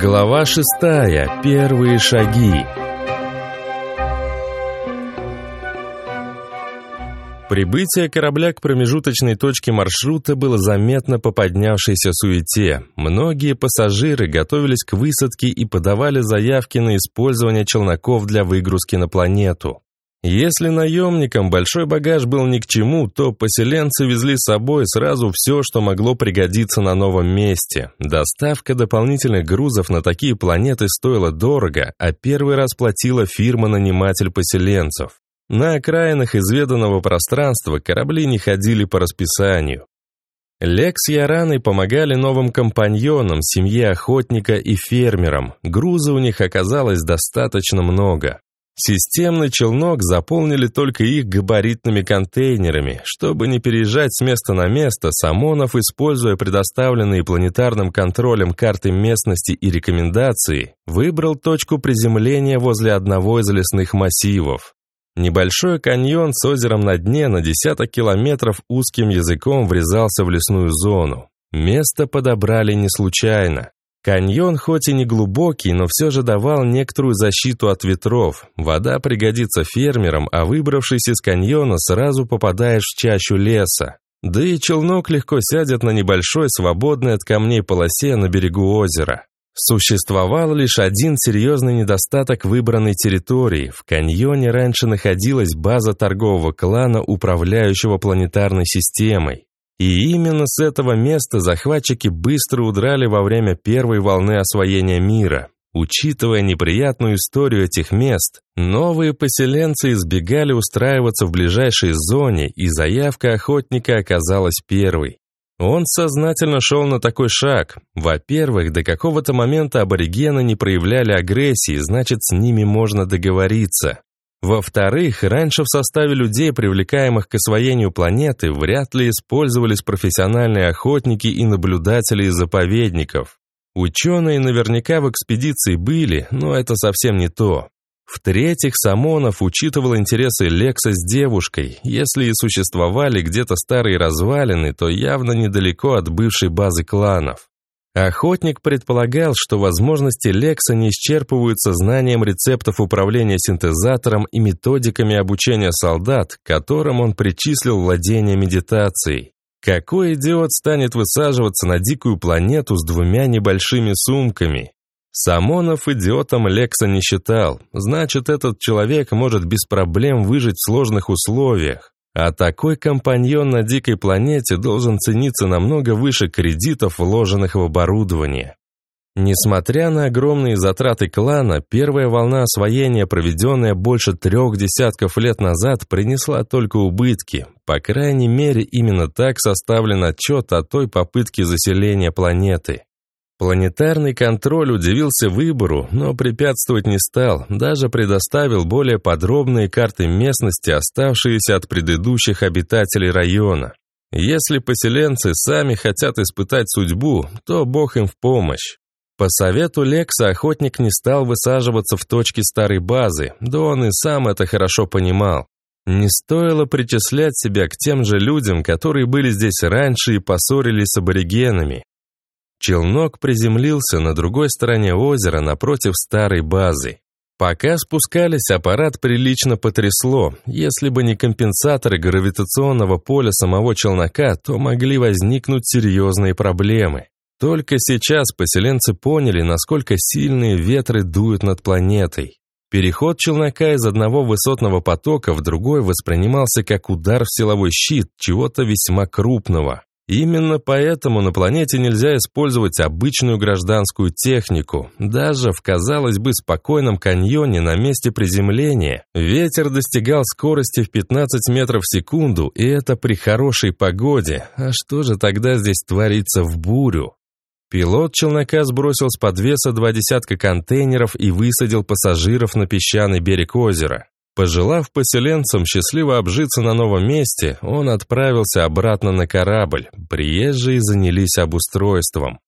Глава шестая. Первые шаги. Прибытие корабля к промежуточной точке маршрута было заметно по поднявшейся суете. Многие пассажиры готовились к высадке и подавали заявки на использование челноков для выгрузки на планету. Если наемникам большой багаж был ни к чему, то поселенцы везли с собой сразу все, что могло пригодиться на новом месте. Доставка дополнительных грузов на такие планеты стоила дорого, а первый раз платила фирма-наниматель поселенцев. На окраинах изведанного пространства корабли не ходили по расписанию. Лекс с Яраной помогали новым компаньонам, семье охотника и фермерам. Груза у них оказалось достаточно много. Системный челнок заполнили только их габаритными контейнерами. Чтобы не переезжать с места на место, Самонов, используя предоставленные планетарным контролем карты местности и рекомендации, выбрал точку приземления возле одного из лесных массивов. Небольшой каньон с озером на дне на десяток километров узким языком врезался в лесную зону. Место подобрали не случайно. Каньон хоть и не глубокий, но все же давал некоторую защиту от ветров. Вода пригодится фермерам, а выбравшись из каньона, сразу попадаешь в чащу леса. Да и челнок легко сядет на небольшой, свободной от камней полосе на берегу озера. Существовал лишь один серьезный недостаток выбранной территории. В каньоне раньше находилась база торгового клана, управляющего планетарной системой. И именно с этого места захватчики быстро удрали во время первой волны освоения мира. Учитывая неприятную историю этих мест, новые поселенцы избегали устраиваться в ближайшей зоне, и заявка охотника оказалась первой. Он сознательно шел на такой шаг. Во-первых, до какого-то момента аборигены не проявляли агрессии, значит, с ними можно договориться. Во-вторых, раньше в составе людей, привлекаемых к освоению планеты, вряд ли использовались профессиональные охотники и наблюдатели из заповедников. Ученые наверняка в экспедиции были, но это совсем не то. В-третьих, Самонов учитывал интересы Лекса с девушкой. Если и существовали где-то старые развалины, то явно недалеко от бывшей базы кланов. Охотник предполагал, что возможности Лекса не исчерпываются знанием рецептов управления синтезатором и методиками обучения солдат, которым он причислил владение медитацией. Какой идиот станет высаживаться на дикую планету с двумя небольшими сумками? Самонов идиотом Лекса не считал, значит, этот человек может без проблем выжить в сложных условиях. А такой компаньон на дикой планете должен цениться намного выше кредитов, вложенных в оборудование. Несмотря на огромные затраты клана, первая волна освоения, проведенная больше трех десятков лет назад, принесла только убытки. По крайней мере, именно так составлен отчет о той попытке заселения планеты. Планетарный контроль удивился выбору, но препятствовать не стал, даже предоставил более подробные карты местности, оставшиеся от предыдущих обитателей района. Если поселенцы сами хотят испытать судьбу, то Бог им в помощь. По совету Лекса охотник не стал высаживаться в точке старой базы, да он и сам это хорошо понимал. Не стоило причислять себя к тем же людям, которые были здесь раньше и поссорились с аборигенами. Челнок приземлился на другой стороне озера напротив старой базы. Пока спускались, аппарат прилично потрясло. Если бы не компенсаторы гравитационного поля самого челнока, то могли возникнуть серьезные проблемы. Только сейчас поселенцы поняли, насколько сильные ветры дуют над планетой. Переход челнока из одного высотного потока в другой воспринимался как удар в силовой щит чего-то весьма крупного. Именно поэтому на планете нельзя использовать обычную гражданскую технику. Даже в, казалось бы, спокойном каньоне на месте приземления ветер достигал скорости в 15 метров в секунду, и это при хорошей погоде. А что же тогда здесь творится в бурю? Пилот челнока сбросил с подвеса два десятка контейнеров и высадил пассажиров на песчаный берег озера. Пожелав поселенцам счастливо обжиться на новом месте, он отправился обратно на корабль. Приезжие занялись обустройством.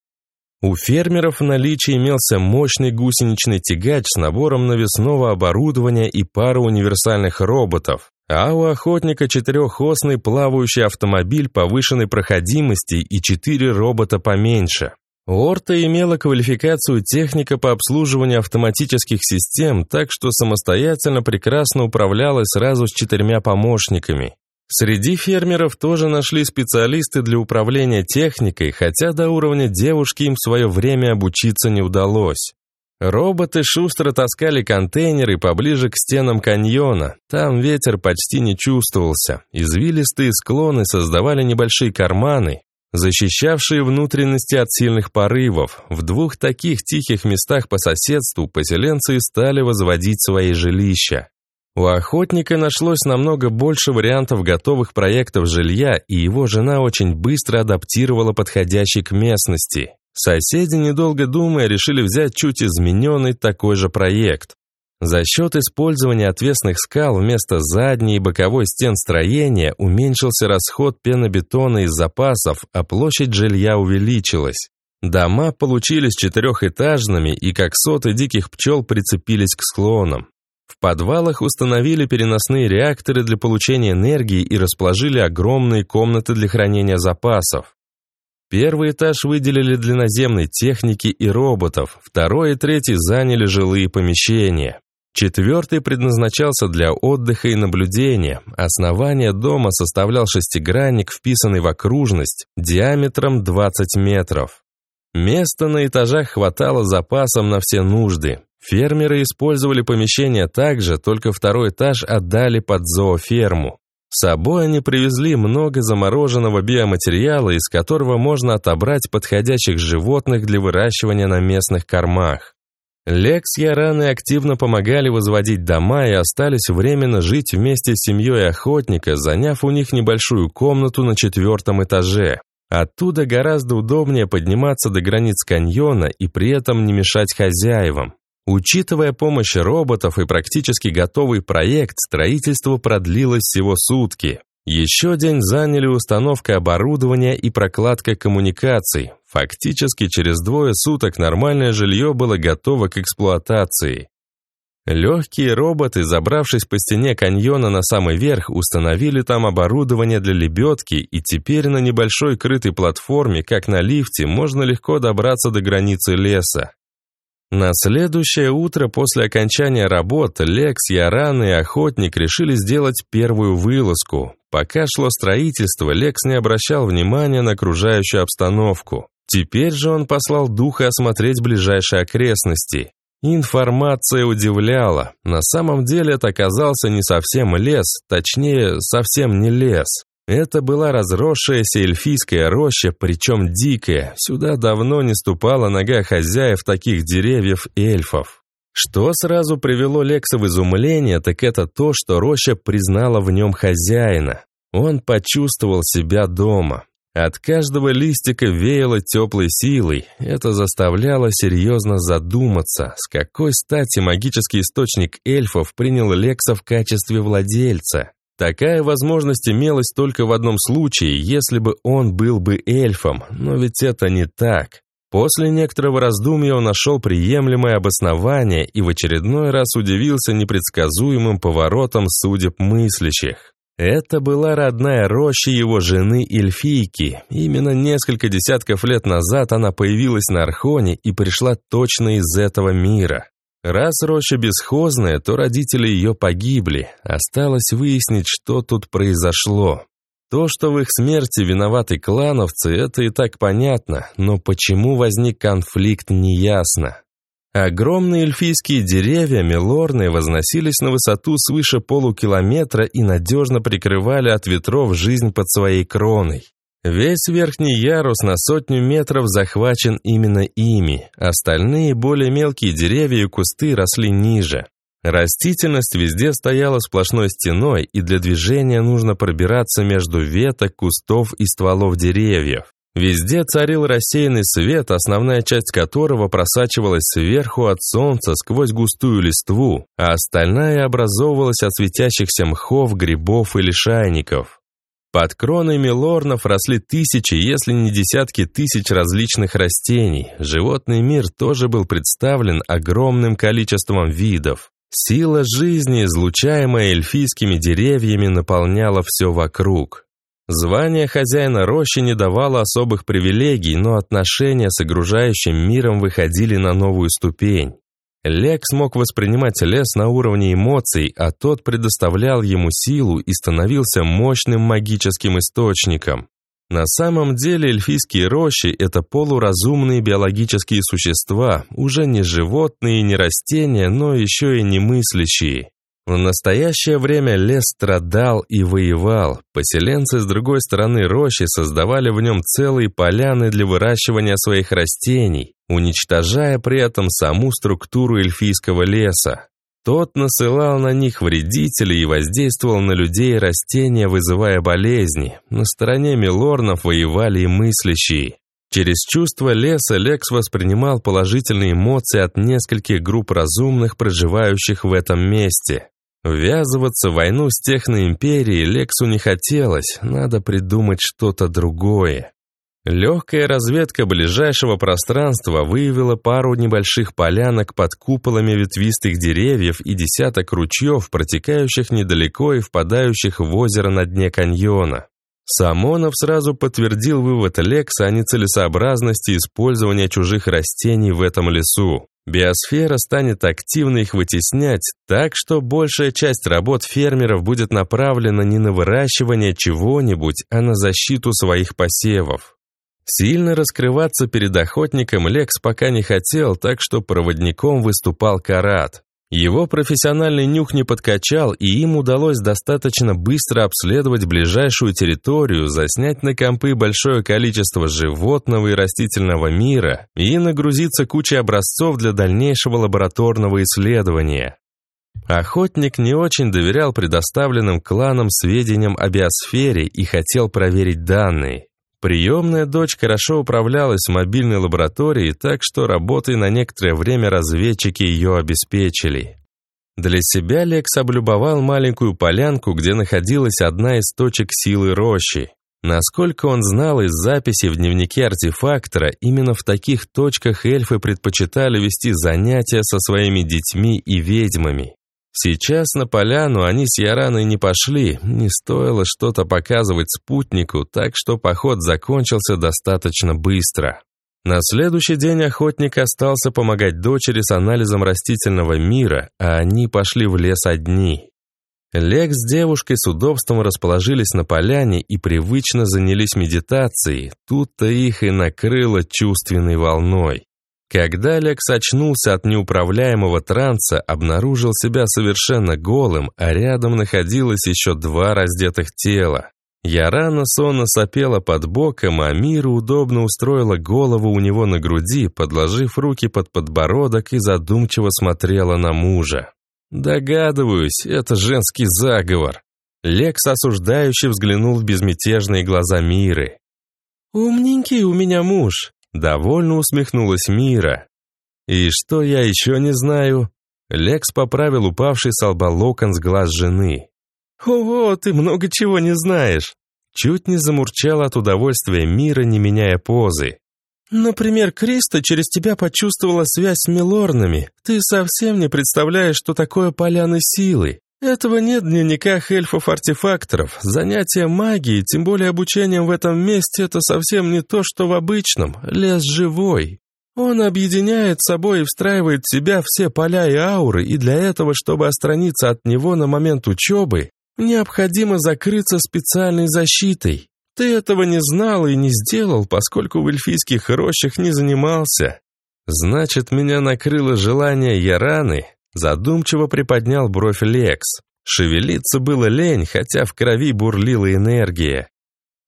У фермеров в наличии имелся мощный гусеничный тягач с набором навесного оборудования и пара универсальных роботов, а у охотника четырехосный плавающий автомобиль повышенной проходимости и четыре робота поменьше. Орта имела квалификацию техника по обслуживанию автоматических систем, так что самостоятельно прекрасно управлялась сразу с четырьмя помощниками. Среди фермеров тоже нашли специалисты для управления техникой, хотя до уровня девушки им в свое время обучиться не удалось. Роботы шустро таскали контейнеры поближе к стенам каньона. Там ветер почти не чувствовался. Извилистые склоны создавали небольшие карманы, защищавшие внутренности от сильных порывов. В двух таких тихих местах по соседству поселенцы стали возводить свои жилища. У охотника нашлось намного больше вариантов готовых проектов жилья, и его жена очень быстро адаптировала подходящий к местности. Соседи, недолго думая, решили взять чуть измененный такой же проект. За счет использования отвесных скал вместо задней и боковой стен строения уменьшился расход пенобетона из запасов, а площадь жилья увеличилась. Дома получились четырехэтажными и как соты диких пчел прицепились к склонам. В подвалах установили переносные реакторы для получения энергии и расположили огромные комнаты для хранения запасов. Первый этаж выделили для наземной техники и роботов, второй и третий заняли жилые помещения. Четвертый предназначался для отдыха и наблюдения. Основание дома составлял шестигранник, вписанный в окружность, диаметром 20 метров. Места на этажах хватало запасом на все нужды. Фермеры использовали помещение также, только второй этаж отдали под зооферму. С собой они привезли много замороженного биоматериала, из которого можно отобрать подходящих животных для выращивания на местных кормах. Лекс и Яраны активно помогали возводить дома и остались временно жить вместе с семьей охотника, заняв у них небольшую комнату на четвертом этаже. Оттуда гораздо удобнее подниматься до границ каньона и при этом не мешать хозяевам. Учитывая помощь роботов и практически готовый проект, строительство продлилось всего сутки. Еще день заняли установка оборудования и прокладка коммуникаций. Фактически через двое суток нормальное жилье было готово к эксплуатации. Легкие роботы, забравшись по стене каньона на самый верх, установили там оборудование для лебедки, и теперь на небольшой крытой платформе, как на лифте, можно легко добраться до границы леса. На следующее утро после окончания работ Лекс, Яран и Охотник решили сделать первую вылазку. Пока шло строительство, Лекс не обращал внимания на окружающую обстановку. Теперь же он послал духа осмотреть ближайшие окрестности. Информация удивляла. На самом деле это оказался не совсем лес, точнее, совсем не лес. Это была разросшаяся эльфийская роща, причем дикая. Сюда давно не ступала нога хозяев таких деревьев эльфов. Что сразу привело Лекса в изумление, так это то, что роща признала в нем хозяина. Он почувствовал себя дома. От каждого листика веяло теплой силой. Это заставляло серьезно задуматься, с какой стати магический источник эльфов принял Лекса в качестве владельца. Такая возможность имелась только в одном случае, если бы он был бы эльфом, но ведь это не так. После некоторого раздумья он нашел приемлемое обоснование и в очередной раз удивился непредсказуемым поворотом судеб мыслящих. Это была родная роща его жены Эльфийки. Именно несколько десятков лет назад она появилась на Архоне и пришла точно из этого мира. Раз роща бесхозная, то родители ее погибли. Осталось выяснить, что тут произошло. То, что в их смерти виноваты клановцы, это и так понятно, но почему возник конфликт, неясно. Огромные эльфийские деревья Мелорны возносились на высоту свыше полукилометра и надежно прикрывали от ветров жизнь под своей кроной. Весь верхний ярус на сотню метров захвачен именно ими, остальные более мелкие деревья и кусты росли ниже. Растительность везде стояла сплошной стеной, и для движения нужно пробираться между веток, кустов и стволов деревьев. Везде царил рассеянный свет, основная часть которого просачивалась сверху от солнца сквозь густую листву, а остальная образовывалась от светящихся мхов, грибов и лишайников. Под кронами лорнов росли тысячи, если не десятки тысяч различных растений. Животный мир тоже был представлен огромным количеством видов. Сила жизни, излучаемая эльфийскими деревьями, наполняла все вокруг. Звание хозяина рощи не давало особых привилегий, но отношения с окружающим миром выходили на новую ступень. Лек смог воспринимать лес на уровне эмоций, а тот предоставлял ему силу и становился мощным магическим источником. На самом деле эльфийские рощи – это полуразумные биологические существа, уже не животные не растения, но еще и не мыслящие. В настоящее время лес страдал и воевал. Поселенцы с другой стороны рощи создавали в нем целые поляны для выращивания своих растений, уничтожая при этом саму структуру эльфийского леса. Тот насылал на них вредителей и воздействовал на людей и растения, вызывая болезни. На стороне милорнов воевали и мыслящие. Через чувство леса Лекс воспринимал положительные эмоции от нескольких групп разумных, проживающих в этом месте. Ввязываться в войну с техноимперией Лексу не хотелось, надо придумать что-то другое. Легкая разведка ближайшего пространства выявила пару небольших полянок под куполами ветвистых деревьев и десяток ручьев, протекающих недалеко и впадающих в озеро на дне каньона. Самонов сразу подтвердил вывод Лекса о нецелесообразности использования чужих растений в этом лесу. Биосфера станет активно их вытеснять, так что большая часть работ фермеров будет направлена не на выращивание чего-нибудь, а на защиту своих посевов. Сильно раскрываться перед охотником Лекс пока не хотел, так что проводником выступал Карат. Его профессиональный нюх не подкачал, и им удалось достаточно быстро обследовать ближайшую территорию, заснять на компы большое количество животного и растительного мира и нагрузиться кучей образцов для дальнейшего лабораторного исследования. Охотник не очень доверял предоставленным кланам сведениям о биосфере и хотел проверить данные. Приемная дочь хорошо управлялась в мобильной лабораторией, так что работой на некоторое время разведчики ее обеспечили. Для себя Лекс облюбовал маленькую полянку, где находилась одна из точек силы рощи. Насколько он знал из записи в дневнике артефактора, именно в таких точках эльфы предпочитали вести занятия со своими детьми и ведьмами. Сейчас на поляну они с Яраной не пошли, не стоило что-то показывать спутнику, так что поход закончился достаточно быстро. На следующий день охотник остался помогать дочери с анализом растительного мира, а они пошли в лес одни. Лекс с девушкой с удобством расположились на поляне и привычно занялись медитацией, тут-то их и накрыло чувственной волной. Когда Лекс очнулся от неуправляемого транса, обнаружил себя совершенно голым, а рядом находилось еще два раздетых тела. Ярана сонно сопела под боком, а Мира удобно устроила голову у него на груди, подложив руки под подбородок и задумчиво смотрела на мужа. «Догадываюсь, это женский заговор». Лекс осуждающе взглянул в безмятежные глаза Миры. «Умненький у меня муж», Довольно усмехнулась Мира. «И что я еще не знаю?» Лекс поправил упавший с лба локон с глаз жены. «Ого, ты много чего не знаешь!» Чуть не замурчал от удовольствия Мира, не меняя позы. «Например, Криста через тебя почувствовала связь с Милорнами. Ты совсем не представляешь, что такое поляны силы. Этого нет в дневниках эльфов-артефакторов. Занятие магией, тем более обучением в этом месте, это совсем не то, что в обычном. Лес живой. Он объединяет собой и встраивает в себя все поля и ауры, и для этого, чтобы отстраниться от него на момент учебы, необходимо закрыться специальной защитой. Ты этого не знал и не сделал, поскольку в эльфийских рощах не занимался. Значит, меня накрыло желание Яраны, Задумчиво приподнял бровь Лекс. Шевелиться было лень, хотя в крови бурлила энергия.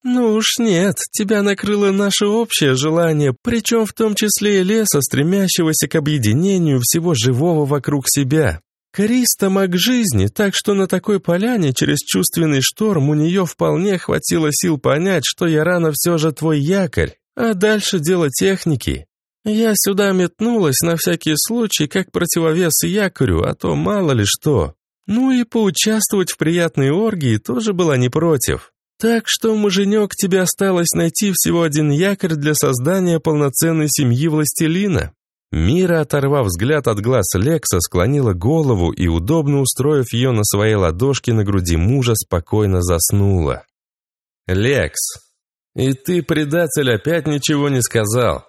«Ну уж нет, тебя накрыло наше общее желание, причем в том числе и леса, стремящегося к объединению всего живого вокруг себя. Криста маг жизни, так что на такой поляне через чувственный шторм у нее вполне хватило сил понять, что я рано все же твой якорь, а дальше дело техники. Я сюда метнулась на всякий случай, как противовес якорю, а то мало ли что. Ну и поучаствовать в приятной оргии тоже была не против. Так что, муженек, тебе осталось найти всего один якорь для создания полноценной семьи властелина. Мира, оторвав взгляд от глаз Лекса, склонила голову и, удобно устроив ее на своей ладошке на груди мужа, спокойно заснула. Лекс. И ты, предатель, опять ничего не сказал.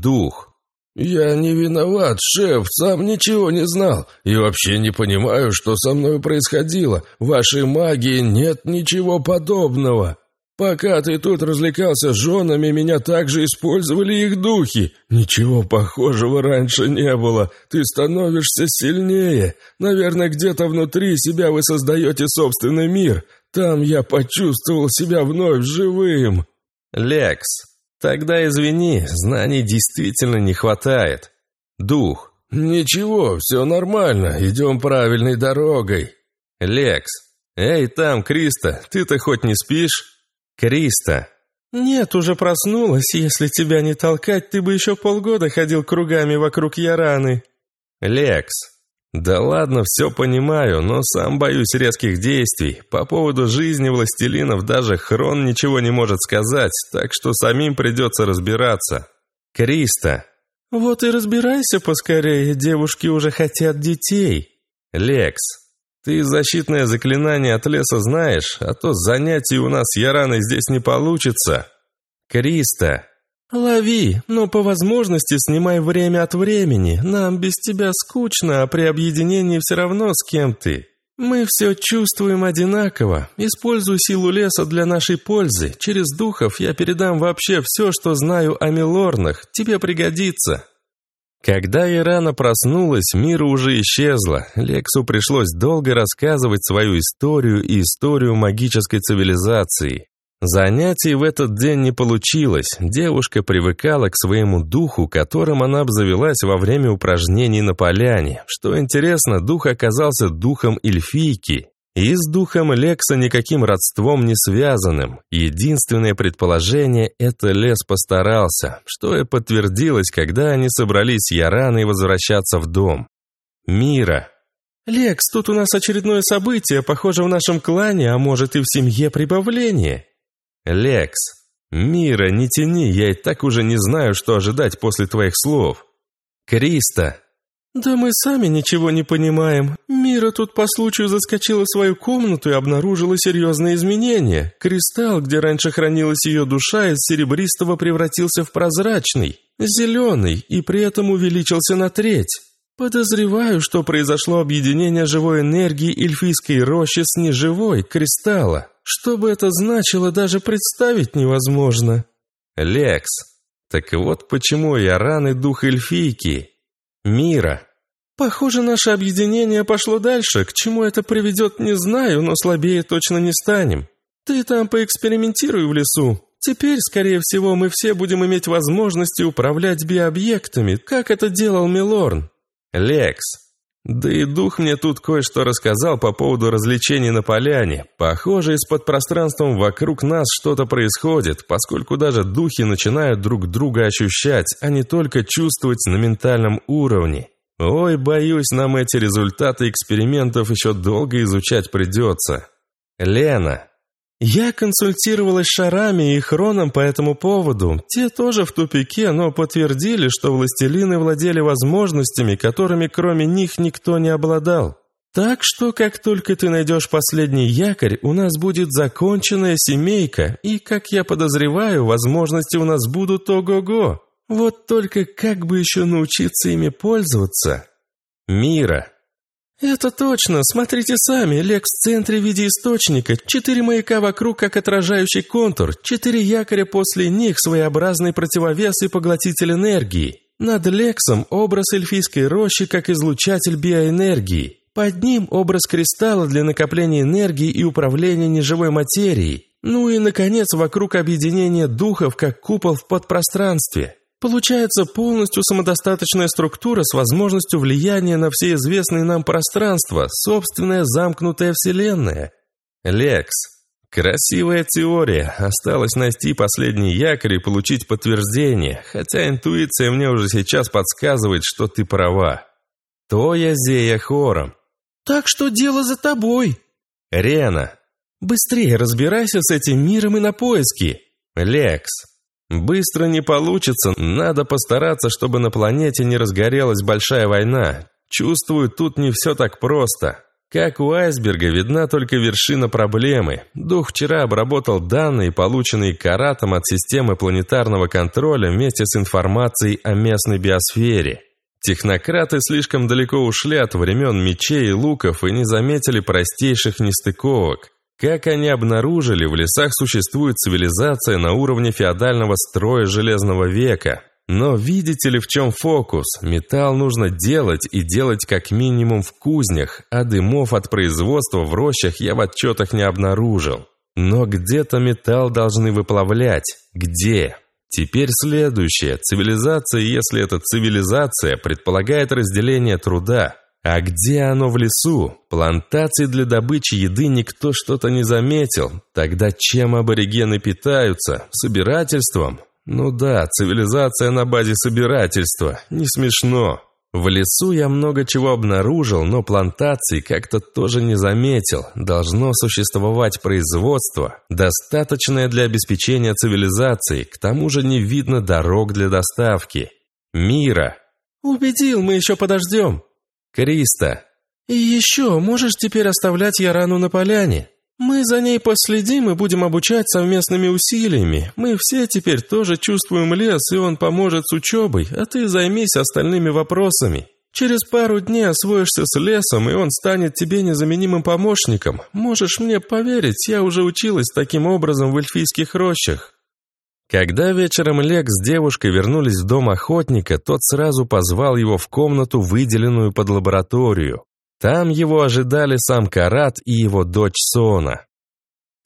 Дух. «Я не виноват, шеф, сам ничего не знал. И вообще не понимаю, что со мной происходило. В вашей магии нет ничего подобного. Пока ты тут развлекался с женами, меня также использовали их духи. Ничего похожего раньше не было. Ты становишься сильнее. Наверное, где-то внутри себя вы создаете собственный мир. Там я почувствовал себя вновь живым». «Лекс, тогда извини, знаний действительно не хватает. Дух». «Ничего, все нормально, идем правильной дорогой». «Лекс, эй, там, Криста, ты-то хоть не спишь?» «Криста!» «Нет, уже проснулась. Если тебя не толкать, ты бы еще полгода ходил кругами вокруг Яраны». «Лекс!» «Да ладно, все понимаю, но сам боюсь резких действий. По поводу жизни властелинов даже Хрон ничего не может сказать, так что самим придется разбираться». «Криста!» «Вот и разбирайся поскорее, девушки уже хотят детей». «Лекс!» Ты защитное заклинание от леса знаешь, а то занятий у нас с Яраной здесь не получится. Криста. Лови, но по возможности снимай время от времени. Нам без тебя скучно, а при объединении все равно с кем ты. Мы все чувствуем одинаково. Используй силу леса для нашей пользы. Через духов я передам вообще все, что знаю о Милорнах. Тебе пригодится. Когда Ирана проснулась, мир уже исчезла. Лексу пришлось долго рассказывать свою историю и историю магической цивилизации. Занятий в этот день не получилось. Девушка привыкала к своему духу, которым она обзавелась во время упражнений на поляне. Что интересно, дух оказался духом эльфийки, и с духом Лекса никаким родством не связанным. Единственное предположение – это лес постарался, что и подтвердилось, когда они собрались Яраной возвращаться в дом. Мира. «Лекс, тут у нас очередное событие, похоже, в нашем клане, а может и в семье прибавление». «Лекс, Мира, не тяни, я и так уже не знаю, что ожидать после твоих слов». «Криста, «Да мы сами ничего не понимаем. Мира тут по случаю заскочила в свою комнату и обнаружила серьезные изменения. Кристалл, где раньше хранилась ее душа, из серебристого превратился в прозрачный, зеленый, и при этом увеличился на треть. Подозреваю, что произошло объединение живой энергии эльфийской рощи с неживой, кристалла. Что бы это значило, даже представить невозможно». «Лекс, так вот почему я раны дух эльфийки» мира. Похоже, наше объединение пошло дальше. К чему это приведет, не знаю, но слабее точно не станем. Ты там поэкспериментируй в лесу. Теперь, скорее всего, мы все будем иметь возможности управлять биобъектами, как это делал Милорн. Лекс. Да и дух мне тут кое-что рассказал по поводу развлечений на поляне. Похоже, из-под пространством вокруг нас что-то происходит, поскольку даже духи начинают друг друга ощущать, а не только чувствовать на ментальном уровне. Ой, боюсь, нам эти результаты экспериментов еще долго изучать придется. Лена. Я консультировалась с Шарами и Хроном по этому поводу. Те тоже в тупике, но подтвердили, что властелины владели возможностями, которыми кроме них никто не обладал. Так что, как только ты найдешь последний якорь, у нас будет законченная семейка, и, как я подозреваю, возможности у нас будут ого-го. Вот только как бы еще научиться ими пользоваться? Мира. «Это точно. Смотрите сами. Лекс в центре в виде источника. Четыре маяка вокруг, как отражающий контур. Четыре якоря после них, своеобразный противовес и поглотитель энергии. Над Лексом образ эльфийской рощи, как излучатель биоэнергии. Под ним образ кристалла для накопления энергии и управления неживой материей. Ну и, наконец, вокруг объединения духов, как купол в подпространстве. Получается полностью самодостаточная структура с возможностью влияния на все известные нам пространства, собственная замкнутая вселенная. Лекс. Красивая теория. Осталось найти последний якорь и получить подтверждение, хотя интуиция мне уже сейчас подсказывает, что ты права. Тоя Зея хором. Так что дело за тобой. Рена. Быстрее разбирайся с этим миром и на поиски. Лекс. Быстро не получится, надо постараться, чтобы на планете не разгорелась большая война. Чувствую, тут не все так просто. Как у айсберга видна только вершина проблемы. Дух вчера обработал данные, полученные Каратом от системы планетарного контроля вместе с информацией о местной биосфере. Технократы слишком далеко ушли от времен мечей и луков и не заметили простейших нестыковок. Как они обнаружили, в лесах существует цивилизация на уровне феодального строя Железного века. Но видите ли, в чем фокус? Металл нужно делать и делать как минимум в кузнях, а дымов от производства в рощах я в отчетах не обнаружил. Но где-то металл должны выплавлять. Где? Теперь следующее. Цивилизация, если это цивилизация, предполагает разделение труда. А где оно в лесу? Плантации для добычи еды никто что-то не заметил. Тогда чем аборигены питаются? Собирательством? Ну да, цивилизация на базе собирательства. Не смешно. В лесу я много чего обнаружил, но плантации как-то тоже не заметил. Должно существовать производство, достаточное для обеспечения цивилизации, к тому же не видно дорог для доставки. Мира. Убедил, мы еще подождем. Криста. И еще, можешь теперь оставлять Ярану на поляне? Мы за ней последим и будем обучать совместными усилиями. Мы все теперь тоже чувствуем лес, и он поможет с учебой, а ты займись остальными вопросами. Через пару дней освоишься с лесом, и он станет тебе незаменимым помощником. Можешь мне поверить, я уже училась таким образом в эльфийских рощах». Когда вечером Лек с девушкой вернулись в дом охотника, тот сразу позвал его в комнату, выделенную под лабораторию. Там его ожидали сам Карат и его дочь Сона.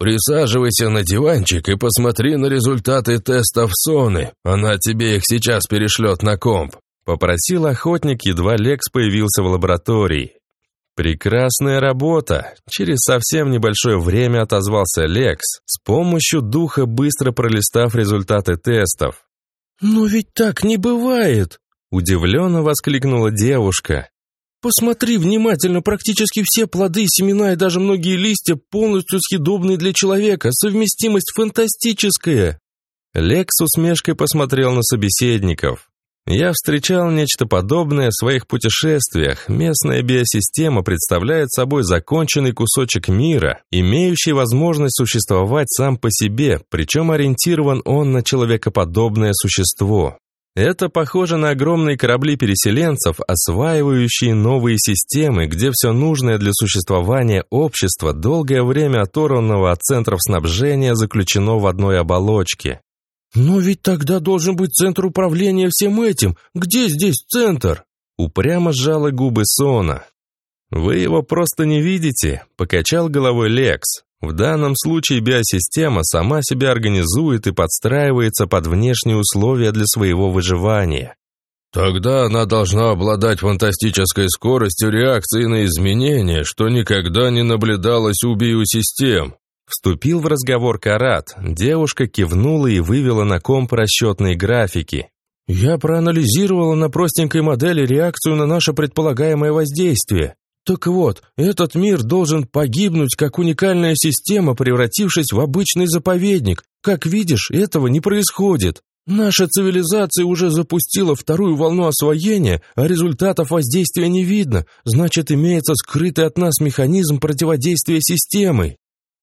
«Присаживайся на диванчик и посмотри на результаты тестов Соны. Она тебе их сейчас перешлет на комп», — попросил охотник, едва Лекс появился в лаборатории. «Прекрасная работа!» Через совсем небольшое время отозвался Лекс, с помощью духа быстро пролистав результаты тестов. «Но ведь так не бывает!» Удивленно воскликнула девушка. Посмотри внимательно, практически все плоды, семена и даже многие листья полностью съедобные для человека. Совместимость фантастическая. Лекс усмешкой посмотрел на собеседников. Я встречал нечто подобное в своих путешествиях. Местная биосистема представляет собой законченный кусочек мира, имеющий возможность существовать сам по себе, причем ориентирован он на человекоподобное существо. Это похоже на огромные корабли переселенцев, осваивающие новые системы, где все нужное для существования общества, долгое время оторванного от центров снабжения, заключено в одной оболочке. «Но ведь тогда должен быть центр управления всем этим. Где здесь центр?» Упрямо сжала губы Сона. «Вы его просто не видите», — покачал головой Лекс. В данном случае биосистема сама себя организует и подстраивается под внешние условия для своего выживания. Тогда она должна обладать фантастической скоростью реакции на изменения, что никогда не наблюдалось у биосистем. Вступил в разговор Карат. Девушка кивнула и вывела на комп расчетные графики. «Я проанализировала на простенькой модели реакцию на наше предполагаемое воздействие. Так вот, этот мир должен погибнуть как уникальная система, превратившись в обычный заповедник. Как видишь, этого не происходит. Наша цивилизация уже запустила вторую волну освоения, а результатов воздействия не видно. Значит, имеется скрытый от нас механизм противодействия системы.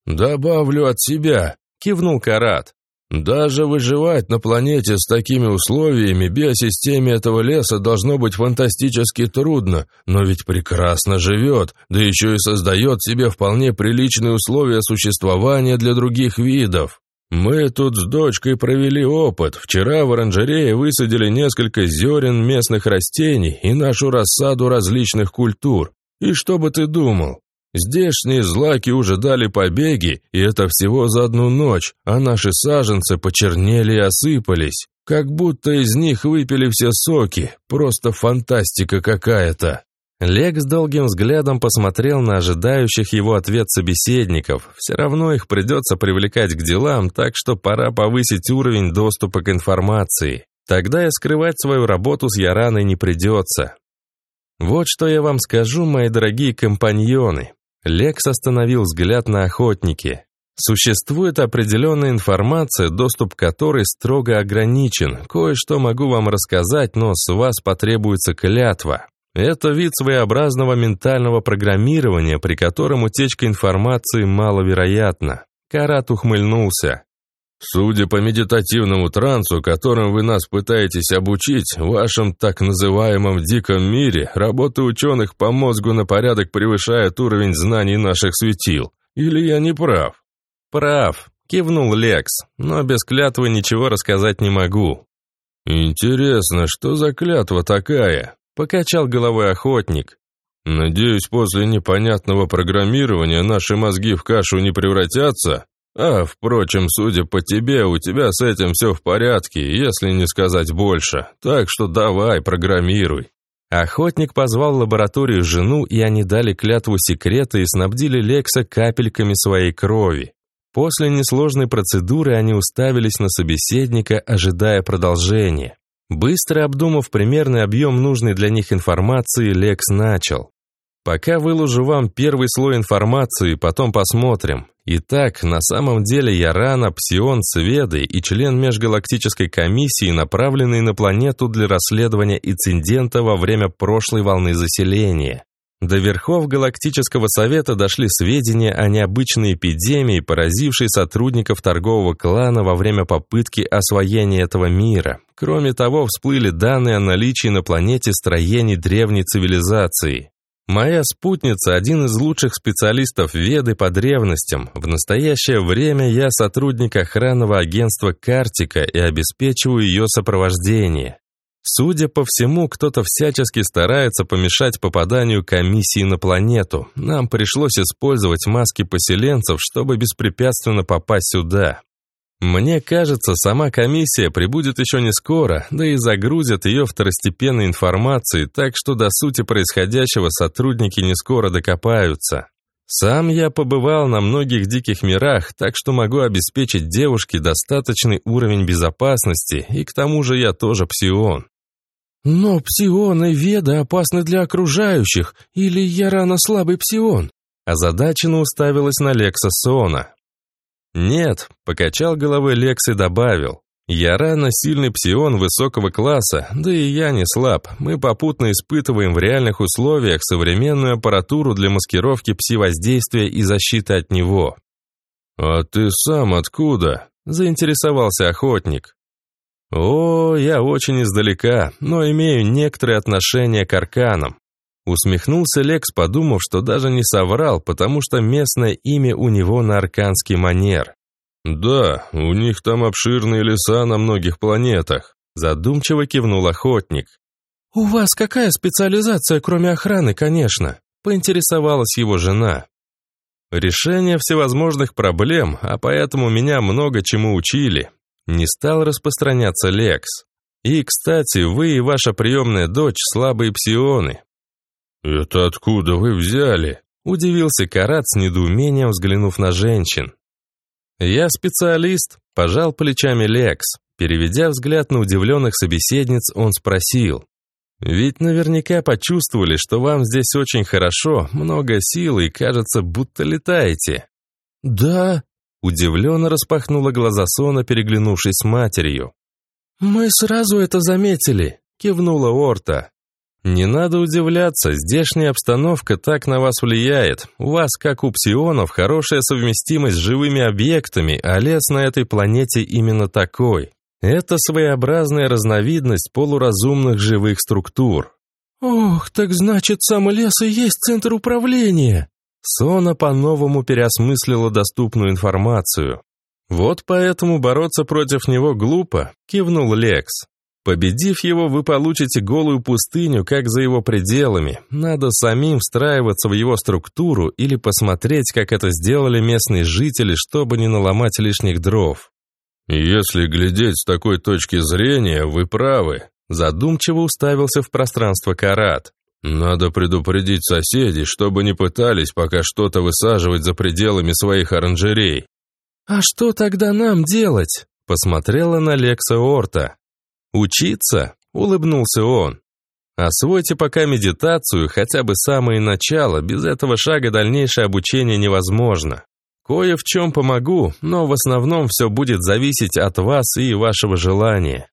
«Добавлю от себя», — кивнул Карат. Даже выживать на планете с такими условиями биосистеме этого леса должно быть фантастически трудно, но ведь прекрасно живет, да еще и создает себе вполне приличные условия существования для других видов. Мы тут с дочкой провели опыт. Вчера в оранжерее высадили несколько зерен местных растений и нашу рассаду различных культур. И что бы ты думал? Здешние злаки уже дали побеги, и это всего за одну ночь, а наши саженцы почернели и осыпались. Как будто из них выпили все соки. Просто фантастика какая-то. Лек с долгим взглядом посмотрел на ожидающих его ответ собеседников. Все равно их придется привлекать к делам, так что пора повысить уровень доступа к информации. Тогда и скрывать свою работу с Яраной не придется. Вот что я вам скажу, мои дорогие компаньоны. Лекс остановил взгляд на охотнике. Существует определенная информация, доступ к которой строго ограничен. Кое-что могу вам рассказать, но с вас потребуется клятва. Это вид своеобразного ментального программирования, при котором утечка информации маловероятна. Карат ухмыльнулся. Судя по медитативному трансу, которым вы нас пытаетесь обучить, в вашем так называемом диком мире работа ученых по мозгу на порядок превышает уровень знаний наших светил. Или я не прав? Прав, кивнул Лекс, но без клятвы ничего рассказать не могу. Интересно, что за клятва такая? Покачал головой охотник. Надеюсь, после непонятного программирования наши мозги в кашу не превратятся? А, впрочем, судя по тебе, у тебя с этим все в порядке, если не сказать больше. Так что давай, программируй. Охотник позвал в лабораторию жену, и они дали клятву секрета и снабдили Лекса капельками своей крови. После несложной процедуры они уставились на собеседника, ожидая продолжения. Быстро обдумав примерный объем нужной для них информации, Лекс начал. «Пока выложу вам первый слой информации, потом посмотрим. Итак, на самом деле я Рана, Псион, Сведы и член межгалактической комиссии, направленный на планету для расследования инцидента во время прошлой волны заселения. До верхов Галактического Совета дошли сведения о необычной эпидемии, поразившей сотрудников торгового клана во время попытки освоения этого мира. Кроме того, всплыли данные о наличии на планете строений древней цивилизации. Моя спутница – один из лучших специалистов Веды по древностям. В настоящее время я сотрудник охранного агентства «Картика» и обеспечиваю ее сопровождение. Судя по всему, кто-то всячески старается помешать попаданию комиссии на планету. Нам пришлось использовать маски поселенцев, чтобы беспрепятственно попасть сюда. Мне кажется, сама комиссия прибудет еще не скоро, да и загрузят ее второстепенной информацией, так что до сути происходящего сотрудники не скоро докопаются. Сам я побывал на многих диких мирах, так что могу обеспечить девушке достаточный уровень безопасности, и к тому же я тоже псион. «Но псион и веда опасны для окружающих, или я рано слабый псион?» Озадаченно уставилась на Лекса Сона. «Нет», — покачал головой Лекс и добавил. «Я рано сильный псион высокого класса, да и я не слаб. Мы попутно испытываем в реальных условиях современную аппаратуру для маскировки пси-воздействия и защиты от него». «А ты сам откуда?» — заинтересовался охотник. «О, я очень издалека, но имею некоторые отношения к арканам. Усмехнулся Лекс, подумав, что даже не соврал, потому что местное имя у него на арканский манер. «Да, у них там обширные леса на многих планетах», задумчиво кивнул охотник. «У вас какая специализация, кроме охраны, конечно?» поинтересовалась его жена. «Решение всевозможных проблем, а поэтому меня много чему учили». Не стал распространяться Лекс. «И, кстати, вы и ваша приемная дочь слабые псионы, «Это откуда вы взяли?» – удивился Карат с недоумением, взглянув на женщин. «Я специалист», – пожал плечами Лекс. Переведя взгляд на удивленных собеседниц, он спросил. «Ведь наверняка почувствовали, что вам здесь очень хорошо, много сил и, кажется, будто летаете». «Да», – удивленно распахнула глаза Сона, переглянувшись с матерью. «Мы сразу это заметили», – кивнула Орта. Не надо удивляться, здешняя обстановка так на вас влияет. У вас, как у псионов, хорошая совместимость с живыми объектами, а лес на этой планете именно такой. Это своеобразная разновидность полуразумных живых структур. «Ох, так значит, сам лес и есть центр управления!» Сона по-новому переосмыслила доступную информацию. «Вот поэтому бороться против него глупо», — кивнул Лекс. Победив его, вы получите голую пустыню, как за его пределами. Надо самим встраиваться в его структуру или посмотреть, как это сделали местные жители, чтобы не наломать лишних дров. «Если глядеть с такой точки зрения, вы правы», задумчиво уставился в пространство Карат. «Надо предупредить соседей, чтобы не пытались пока что-то высаживать за пределами своих оранжерей». «А что тогда нам делать?» посмотрела на Лекса Орта. «Учиться?» – улыбнулся он. «Освойте пока медитацию, хотя бы самое начало, без этого шага дальнейшее обучение невозможно. Кое в чем помогу, но в основном все будет зависеть от вас и вашего желания».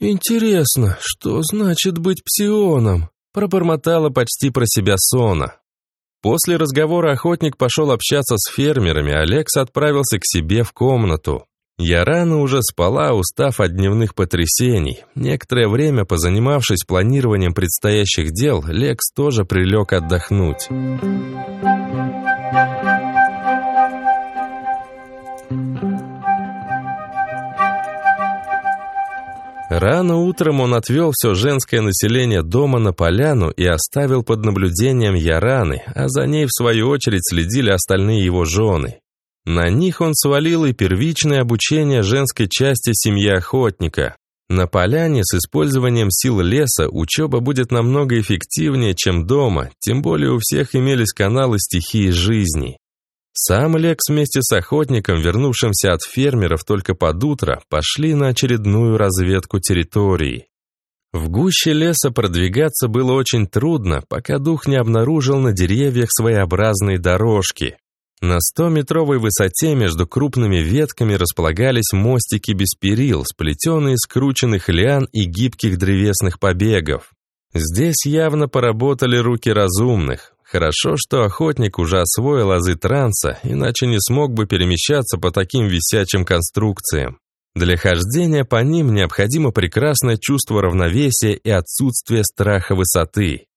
«Интересно, что значит быть псионом?» Пробормотала почти про себя Сона. После разговора охотник пошел общаться с фермерами, Алекс отправился к себе в комнату. Я рано уже спала, устав от дневных потрясений. Некоторое время, позанимавшись планированием предстоящих дел, Лекс тоже прилег отдохнуть. Рано утром он отвел все женское население дома на поляну и оставил под наблюдением Яраны, а за ней, в свою очередь, следили остальные его жены. На них он свалил и первичное обучение женской части семьи охотника. На поляне с использованием сил леса учеба будет намного эффективнее, чем дома, тем более у всех имелись каналы стихии жизни. Сам Лекс вместе с охотником, вернувшимся от фермеров только под утро, пошли на очередную разведку территории. В гуще леса продвигаться было очень трудно, пока дух не обнаружил на деревьях своеобразные дорожки. На 100-метровой высоте между крупными ветками располагались мостики без перил, сплетенные из скрученных лиан и гибких древесных побегов. Здесь явно поработали руки разумных. Хорошо, что охотник уже освоил азы транса, иначе не смог бы перемещаться по таким висячим конструкциям. Для хождения по ним необходимо прекрасное чувство равновесия и отсутствие страха высоты.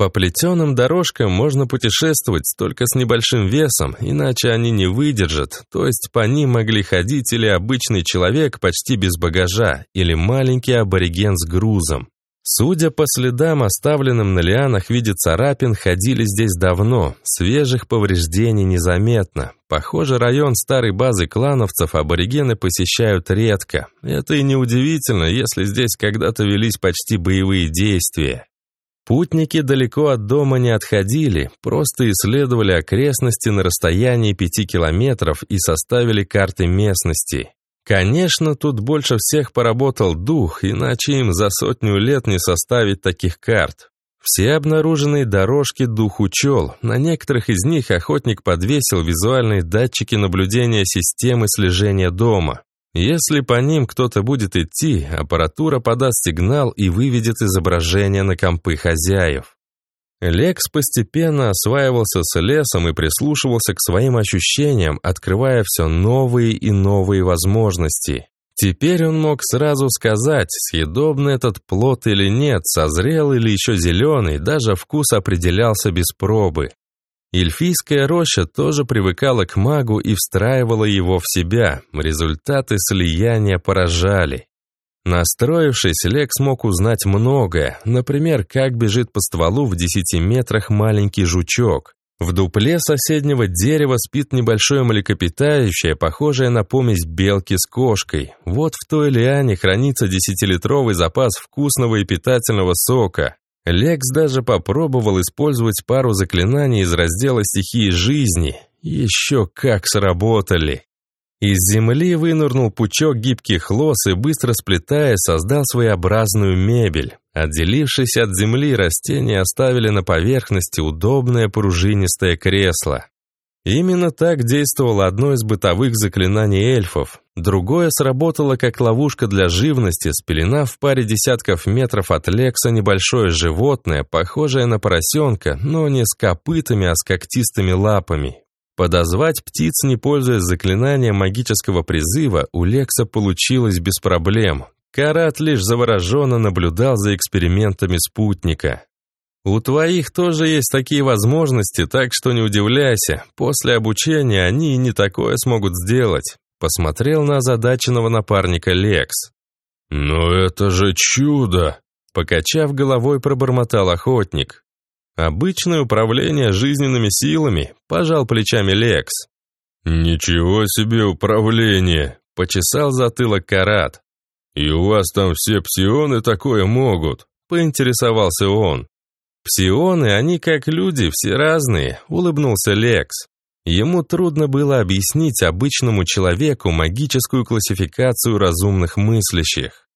По плетеным дорожкам можно путешествовать только с небольшим весом, иначе они не выдержат, то есть по ним могли ходить или обычный человек почти без багажа, или маленький абориген с грузом. Судя по следам, оставленным на лианах в виде царапин, ходили здесь давно, свежих повреждений незаметно. Похоже, район старой базы клановцев аборигены посещают редко. Это и неудивительно, если здесь когда-то велись почти боевые действия. Путники далеко от дома не отходили, просто исследовали окрестности на расстоянии пяти километров и составили карты местности. Конечно, тут больше всех поработал дух, иначе им за сотню лет не составить таких карт. Все обнаруженные дорожки дух учел, на некоторых из них охотник подвесил визуальные датчики наблюдения системы слежения дома. Если по ним кто-то будет идти, аппаратура подаст сигнал и выведет изображение на компы хозяев. Лекс постепенно осваивался с лесом и прислушивался к своим ощущениям, открывая все новые и новые возможности. Теперь он мог сразу сказать, съедобный этот плод или нет, созрел или еще зеленый, даже вкус определялся без пробы. Эльфийская роща тоже привыкала к магу и встраивала его в себя. Результаты слияния поражали. Настроившись, Лек смог узнать многое. Например, как бежит по стволу в 10 метрах маленький жучок. В дупле соседнего дерева спит небольшое млекопитающее, похожее на помесь белки с кошкой. Вот в той лиане хранится десятилитровый запас вкусного и питательного сока. Лекс даже попробовал использовать пару заклинаний из раздела стихии жизни. Еще как сработали. Из земли вынырнул пучок гибких лос и, быстро сплетая, создал своеобразную мебель. Отделившись от земли, растения оставили на поверхности удобное пружинистое кресло. Именно так действовало одно из бытовых заклинаний эльфов. Другое сработало как ловушка для живности, спеленав в паре десятков метров от Лекса небольшое животное, похожее на поросенка, но не с копытами, а с когтистыми лапами. Подозвать птиц, не пользуясь заклинанием магического призыва, у Лекса получилось без проблем. Карат лишь завороженно наблюдал за экспериментами спутника. У твоих тоже есть такие возможности, так что не удивляйся. После обучения они и не такое смогут сделать. Посмотрел на озадаченного напарника Лекс. «Но это же чудо!» Покачав головой, пробормотал охотник. «Обычное управление жизненными силами», — пожал плечами Лекс. «Ничего себе управление!» — почесал затылок Карат. «И у вас там все псионы такое могут?» — поинтересовался он. «Псионы, они как люди, все разные», — улыбнулся Лекс. Ему трудно было объяснить обычному человеку магическую классификацию разумных мыслящих.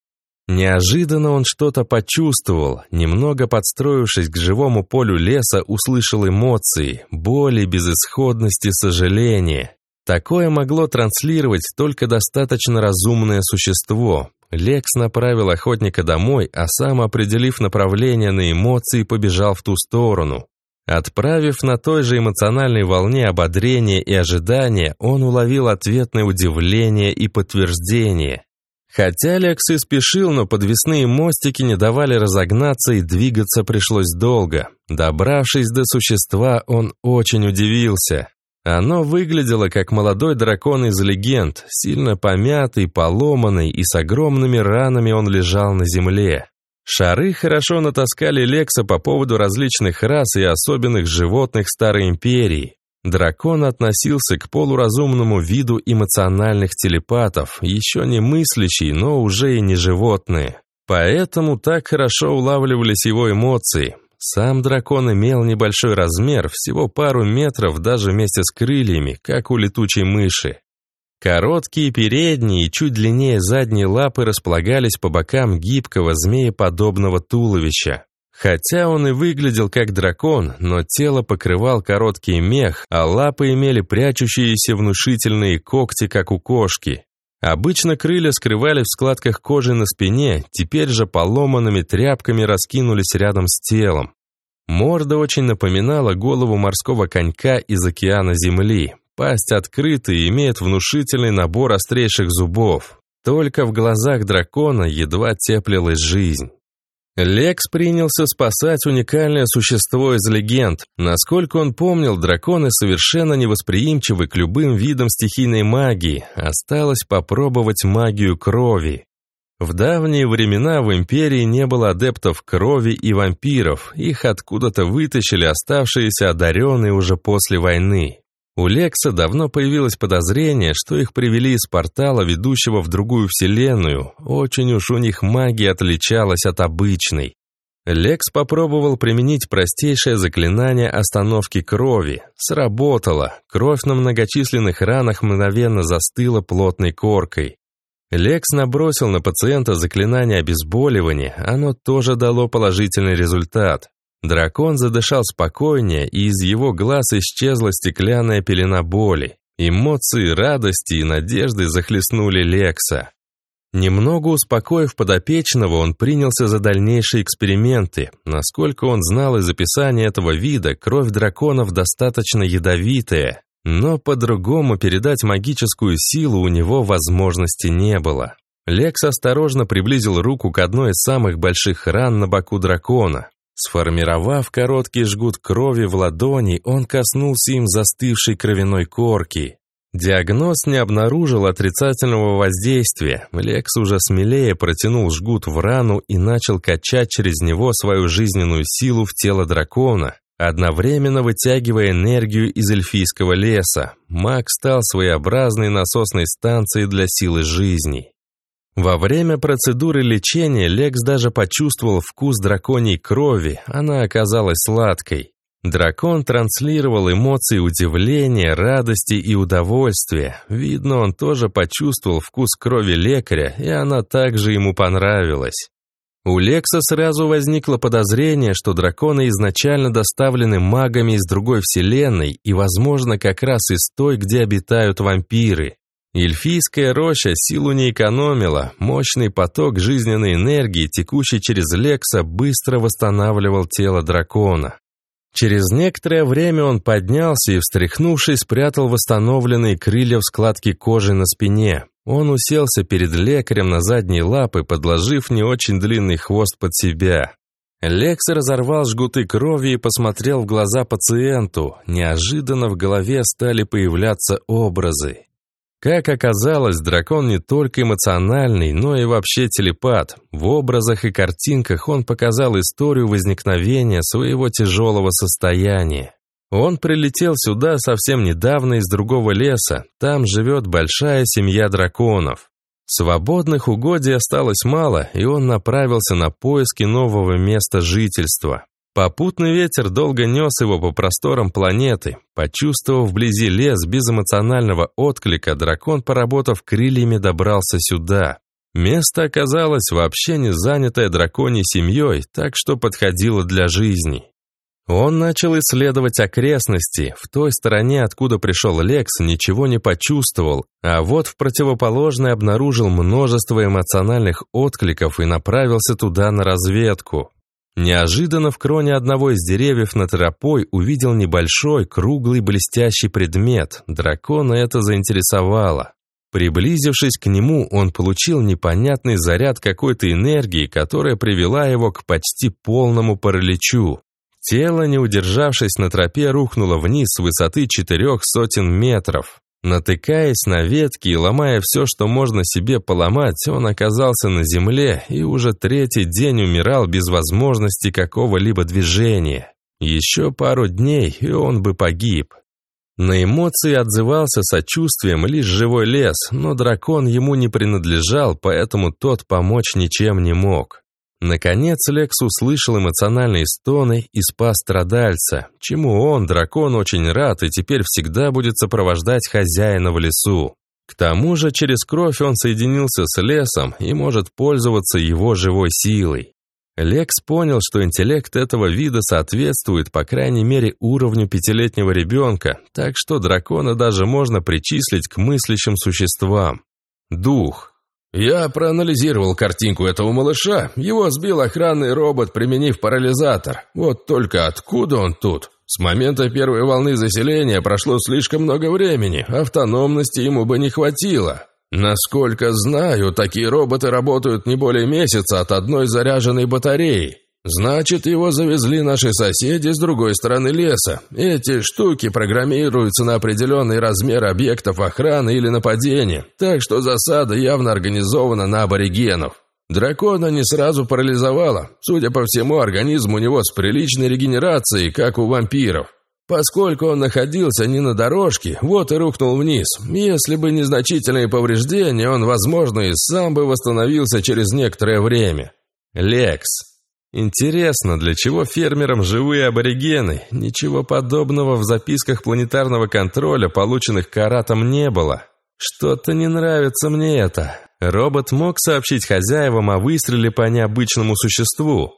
Неожиданно он что-то почувствовал, немного подстроившись к живому полю леса, услышал эмоции, боли, безысходности, сожаления. Такое могло транслировать только достаточно разумное существо. Лекс направил охотника домой, а сам, определив направление на эмоции, побежал в ту сторону. Отправив на той же эмоциональной волне ободрения и ожидания, он уловил ответное удивление и подтверждение. Хотя Лекс и спешил, но подвесные мостики не давали разогнаться и двигаться пришлось долго. Добравшись до существа, он очень удивился. Оно выглядело как молодой дракон из легенд, сильно помятый, поломанный и с огромными ранами он лежал на земле. Шары хорошо натаскали Лекса по поводу различных рас и особенных животных Старой Империи. Дракон относился к полуразумному виду эмоциональных телепатов, еще не мыслящий, но уже и не животные. Поэтому так хорошо улавливались его эмоции. Сам дракон имел небольшой размер, всего пару метров даже вместе с крыльями, как у летучей мыши. Короткие передние и чуть длиннее задние лапы располагались по бокам гибкого змееподобного туловища. Хотя он и выглядел как дракон, но тело покрывал короткий мех, а лапы имели прячущиеся внушительные когти, как у кошки. Обычно крылья скрывали в складках кожи на спине, теперь же поломанными тряпками раскинулись рядом с телом. Морда очень напоминала голову морского конька из океана Земли, Пасть открыта и имеет внушительный набор острейших зубов. Только в глазах дракона едва теплилась жизнь. Лекс принялся спасать уникальное существо из легенд. Насколько он помнил, драконы совершенно невосприимчивы к любым видам стихийной магии. Осталось попробовать магию крови. В давние времена в Империи не было адептов крови и вампиров. Их откуда-то вытащили оставшиеся одаренные уже после войны. У Лекса давно появилось подозрение, что их привели из портала, ведущего в другую вселенную. Очень уж у них магия отличалась от обычной. Лекс попробовал применить простейшее заклинание остановки крови. Сработало. Кровь на многочисленных ранах мгновенно застыла плотной коркой. Лекс набросил на пациента заклинание обезболивания, оно тоже дало положительный результат. Дракон задышал спокойнее, и из его глаз исчезла стеклянная пелена боли. Эмоции радости и надежды захлестнули Лекса. Немного успокоив подопечного, он принялся за дальнейшие эксперименты. Насколько он знал из описания этого вида, кровь драконов достаточно ядовитая, но по-другому передать магическую силу у него возможности не было. Лекс осторожно приблизил руку к одной из самых больших ран на боку дракона. Сформировав короткий жгут крови в ладони, он коснулся им застывшей кровяной корки. Диагноз не обнаружил отрицательного воздействия. Лекс уже смелее протянул жгут в рану и начал качать через него свою жизненную силу в тело дракона, одновременно вытягивая энергию из эльфийского леса. Маг стал своеобразной насосной станцией для силы жизни. Во время процедуры лечения Лекс даже почувствовал вкус драконьей крови, она оказалась сладкой. Дракон транслировал эмоции удивления, радости и удовольствия. Видно, он тоже почувствовал вкус крови лекаря, и она также ему понравилась. У Лекса сразу возникло подозрение, что драконы изначально доставлены магами из другой вселенной и, возможно, как раз из той, где обитают вампиры. Эльфийская роща силу не экономила, мощный поток жизненной энергии, текущий через Лекса, быстро восстанавливал тело дракона. Через некоторое время он поднялся и, встряхнувшись, спрятал восстановленные крылья в складке кожи на спине. Он уселся перед лекарем на задние лапы, подложив не очень длинный хвост под себя. Лекс разорвал жгуты крови и посмотрел в глаза пациенту. Неожиданно в голове стали появляться образы. Как оказалось, дракон не только эмоциональный, но и вообще телепат. В образах и картинках он показал историю возникновения своего тяжелого состояния. Он прилетел сюда совсем недавно из другого леса, там живет большая семья драконов. Свободных угодий осталось мало, и он направился на поиски нового места жительства. Попутный ветер долго нес его по просторам планеты. Почувствовав вблизи лес без эмоционального отклика, дракон, поработав крыльями, добрался сюда. Место оказалось вообще не занятое драконьей семьей, так что подходило для жизни. Он начал исследовать окрестности. В той стороне, откуда пришел Лекс, ничего не почувствовал, а вот в противоположной обнаружил множество эмоциональных откликов и направился туда на разведку. Неожиданно в кроне одного из деревьев на тропой увидел небольшой, круглый, блестящий предмет. Дракона это заинтересовало. Приблизившись к нему, он получил непонятный заряд какой-то энергии, которая привела его к почти полному параличу. Тело, не удержавшись на тропе, рухнуло вниз с высоты четырех сотен метров. Натыкаясь на ветки и ломая все, что можно себе поломать, он оказался на земле и уже третий день умирал без возможности какого-либо движения. Еще пару дней, и он бы погиб. На эмоции отзывался сочувствием лишь живой лес, но дракон ему не принадлежал, поэтому тот помочь ничем не мог. Наконец Лекс услышал эмоциональные стоны и спас страдальца, чему он, дракон, очень рад и теперь всегда будет сопровождать хозяина в лесу. К тому же через кровь он соединился с лесом и может пользоваться его живой силой. Лекс понял, что интеллект этого вида соответствует, по крайней мере, уровню пятилетнего ребенка, так что дракона даже можно причислить к мыслящим существам. Дух. Я проанализировал картинку этого малыша. Его сбил охранный робот, применив парализатор. Вот только откуда он тут? С момента первой волны заселения прошло слишком много времени, автономности ему бы не хватило. Насколько знаю, такие роботы работают не более месяца от одной заряженной батареи. Значит, его завезли наши соседи с другой стороны леса. Эти штуки программируются на определенный размер объектов охраны или нападения, так что засада явно организована на аборигенов. Дракона не сразу парализовало. Судя по всему, организм у него с приличной регенерацией, как у вампиров. Поскольку он находился не на дорожке, вот и рухнул вниз. Если бы незначительные повреждения, он, возможно, и сам бы восстановился через некоторое время. Лекс. Интересно, для чего фермерам живые аборигены? Ничего подобного в записках планетарного контроля, полученных Каратом, не было. Что-то не нравится мне это. Робот мог сообщить хозяевам о выстреле по необычному существу.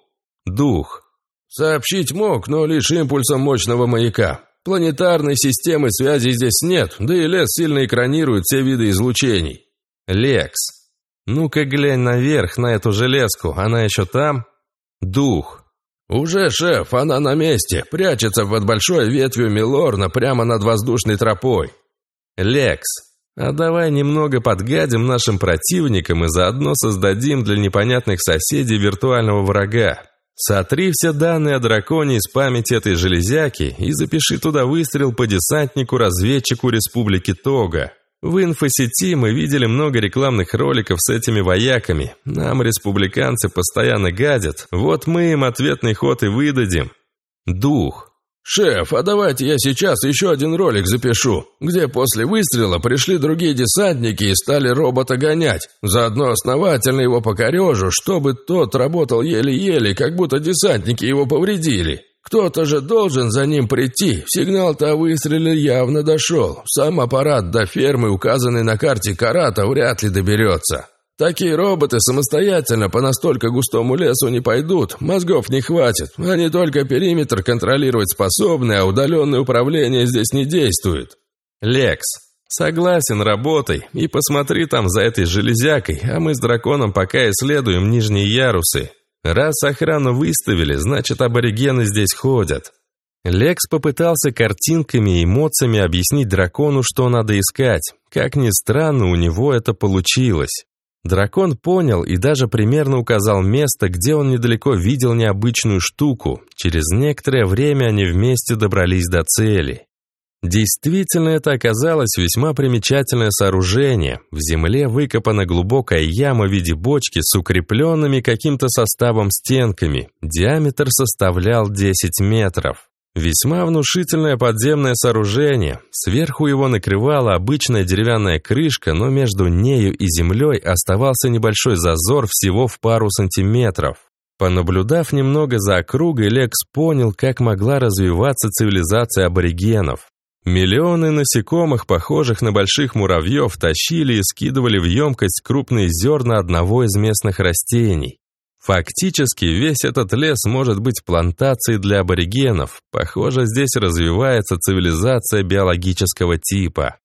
Дух. Сообщить мог, но лишь импульсом мощного маяка. Планетарной системы связи здесь нет, да и лес сильно экранирует все виды излучений. Лекс. Ну-ка глянь наверх, на эту железку, она еще там? Дух. «Уже, шеф, она на месте, прячется под большой ветвью Милорна прямо над воздушной тропой». «Лекс, а давай немного подгадим нашим противникам и заодно создадим для непонятных соседей виртуального врага. Сотри все данные о драконе из памяти этой железяки и запиши туда выстрел по десантнику-разведчику Республики Тога. В инфосети мы видели много рекламных роликов с этими вояками. Нам республиканцы постоянно гадят. Вот мы им ответный ход и выдадим. Дух. «Шеф, а давайте я сейчас еще один ролик запишу, где после выстрела пришли другие десантники и стали робота гонять. Заодно основательно его покорежу, чтобы тот работал еле-еле, как будто десантники его повредили. Кто-то же должен за ним прийти. Сигнал-то о выстреле явно дошел. Сам аппарат до фермы, указанный на карте Карата, вряд ли доберется. Такие роботы самостоятельно по настолько густому лесу не пойдут, мозгов не хватит. Они только периметр контролировать способны, а удаленное управление здесь не действует. Лекс, согласен, работай. И посмотри там за этой железякой, а мы с драконом пока исследуем нижние ярусы. Раз охрану выставили, значит аборигены здесь ходят. Лекс попытался картинками и эмоциями объяснить дракону, что надо искать. Как ни странно, у него это получилось. Дракон понял и даже примерно указал место, где он недалеко видел необычную штуку. Через некоторое время они вместе добрались до цели. Действительно, это оказалось весьма примечательное сооружение. В земле выкопана глубокая яма в виде бочки с укрепленными каким-то составом стенками. Диаметр составлял 10 метров. Весьма внушительное подземное сооружение. Сверху его накрывала обычная деревянная крышка, но между нею и землей оставался небольшой зазор всего в пару сантиметров. Понаблюдав немного за округой, Лекс понял, как могла развиваться цивилизация аборигенов. Миллионы насекомых, похожих на больших муравьев, тащили и скидывали в емкость крупные зерна одного из местных растений. Фактически весь этот лес может быть плантацией для аборигенов. Похоже, здесь развивается цивилизация биологического типа.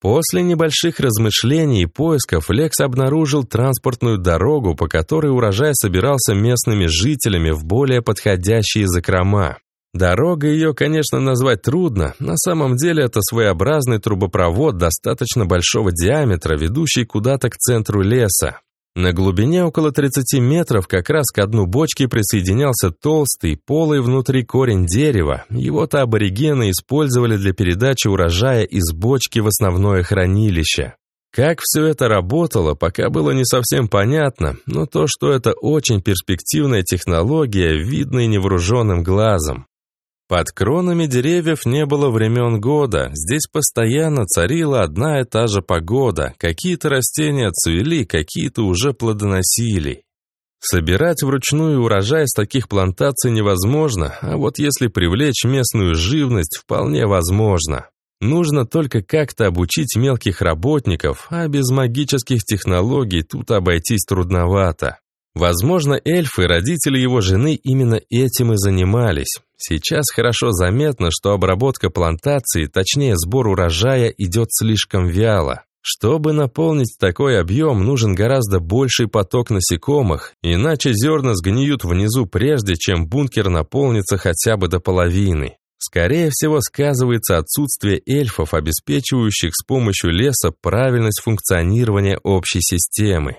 После небольших размышлений и поисков Лекс обнаружил транспортную дорогу, по которой урожай собирался местными жителями в более подходящие закрома. Дорога ее, конечно, назвать трудно. На самом деле это своеобразный трубопровод достаточно большого диаметра, ведущий куда-то к центру леса. На глубине около 30 метров как раз к дну бочки присоединялся толстый, полый внутри корень дерева. Его-то аборигены использовали для передачи урожая из бочки в основное хранилище. Как все это работало, пока было не совсем понятно, но то, что это очень перспективная технология, видно и невооруженным глазом. Под кронами деревьев не было времен года, здесь постоянно царила одна и та же погода, какие-то растения цвели, какие-то уже плодоносили. Собирать вручную урожай с таких плантаций невозможно, а вот если привлечь местную живность, вполне возможно. Нужно только как-то обучить мелких работников, а без магических технологий тут обойтись трудновато. Возможно, эльфы, родители его жены, именно этим и занимались. Сейчас хорошо заметно, что обработка плантации, точнее сбор урожая, идет слишком вяло. Чтобы наполнить такой объем, нужен гораздо больший поток насекомых, иначе зерна сгниют внизу прежде, чем бункер наполнится хотя бы до половины. Скорее всего, сказывается отсутствие эльфов, обеспечивающих с помощью леса правильность функционирования общей системы.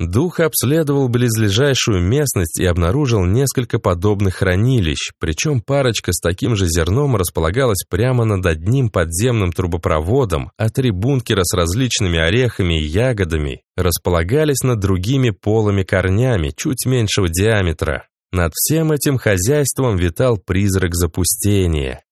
Дух обследовал близлежащую местность и обнаружил несколько подобных хранилищ, причем парочка с таким же зерном располагалась прямо над одним подземным трубопроводом, а три бункера с различными орехами и ягодами располагались над другими полыми корнями, чуть меньшего диаметра. Над всем этим хозяйством витал призрак запустения.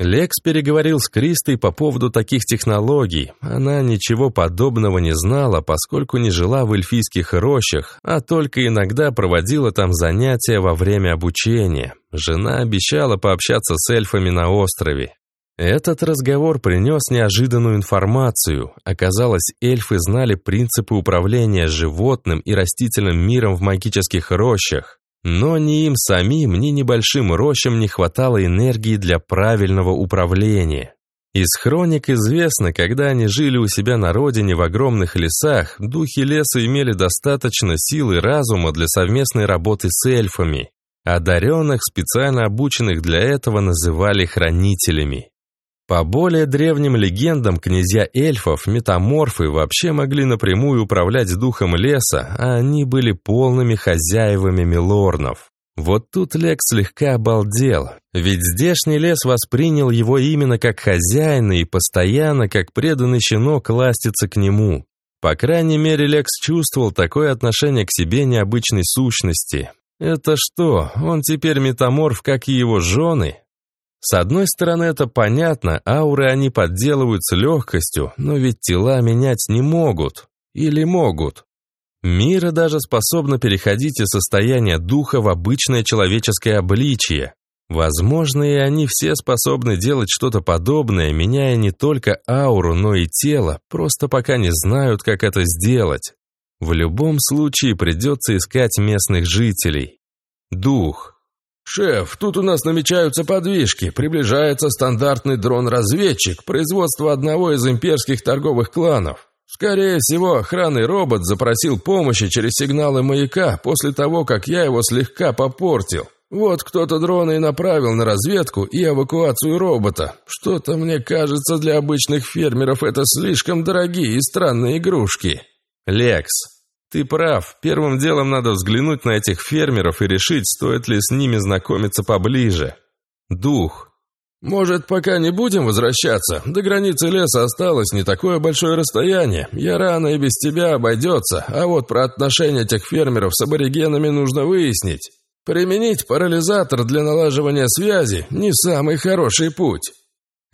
Лекс переговорил с Кристой по поводу таких технологий. Она ничего подобного не знала, поскольку не жила в эльфийских рощах, а только иногда проводила там занятия во время обучения. Жена обещала пообщаться с эльфами на острове. Этот разговор принес неожиданную информацию. Оказалось, эльфы знали принципы управления животным и растительным миром в магических рощах. Но ни им самим, ни небольшим рощам не хватало энергии для правильного управления. Из хроник известно, когда они жили у себя на родине в огромных лесах, духи леса имели достаточно сил и разума для совместной работы с эльфами. Одаренных, специально обученных для этого, называли хранителями. По более древним легендам, князья эльфов, метаморфы, вообще могли напрямую управлять духом леса, а они были полными хозяевами милорнов. Вот тут Лекс слегка обалдел, ведь здешний лес воспринял его именно как хозяина и постоянно, как преданный щенок, ластится к нему. По крайней мере, Лекс чувствовал такое отношение к себе необычной сущности. Это что, он теперь метаморф, как и его жены? С одной стороны, это понятно, ауры они подделывают с легкостью, но ведь тела менять не могут. Или могут. Мира даже способна переходить из состояния духа в обычное человеческое обличие. Возможно, и они все способны делать что-то подобное, меняя не только ауру, но и тело, просто пока не знают, как это сделать. В любом случае придется искать местных жителей. Дух. «Шеф, тут у нас намечаются подвижки. Приближается стандартный дрон-разведчик, производство одного из имперских торговых кланов. Скорее всего, охранный робот запросил помощи через сигналы маяка после того, как я его слегка попортил. Вот кто-то дроны и направил на разведку и эвакуацию робота. Что-то, мне кажется, для обычных фермеров это слишком дорогие и странные игрушки». «Лекс, ты прав, первым делом надо взглянуть на этих фермеров и решить, стоит ли с ними знакомиться поближе. Дух. Может, пока не будем возвращаться? До границы леса осталось не такое большое расстояние. Я рано и без тебя обойдется, а вот про отношения этих фермеров с аборигенами нужно выяснить. Применить парализатор для налаживания связи – не самый хороший путь.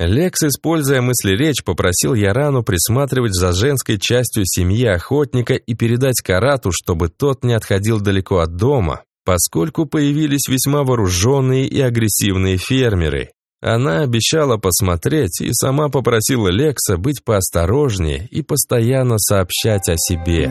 Лекс, используя мысли-речь, попросил Ярану присматривать за женской частью семьи охотника и передать Карату, чтобы тот не отходил далеко от дома, поскольку появились весьма вооруженные и агрессивные фермеры. Она обещала посмотреть и сама попросила Лекса быть поосторожнее и постоянно сообщать о себе.